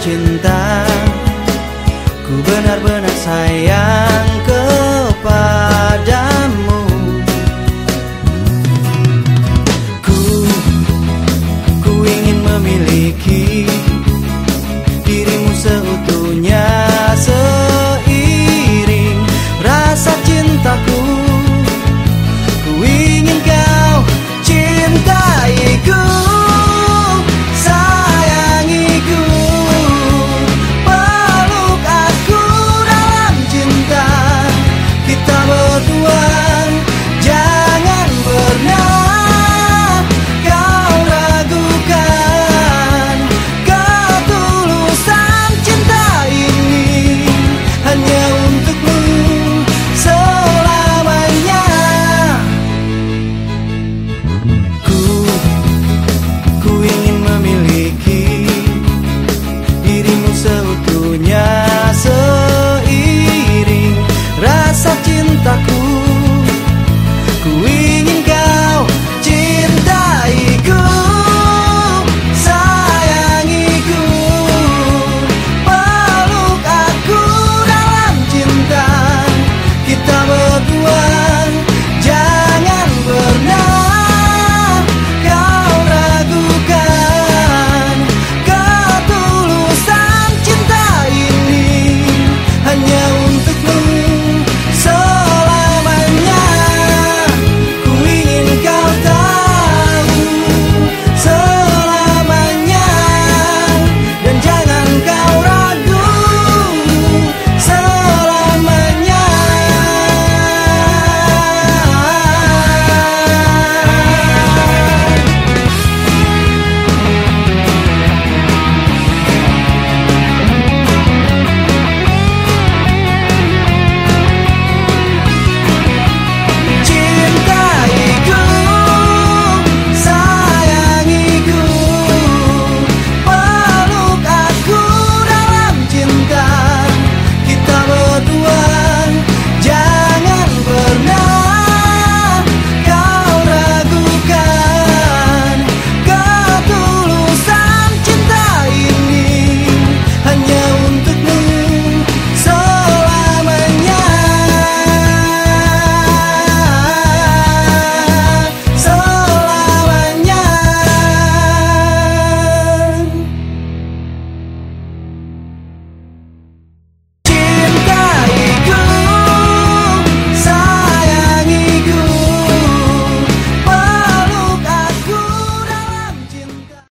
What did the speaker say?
cinta. Ku benar-benar sayang kepadamu. Ku, ku ingin memiliki dirimu seutuhnya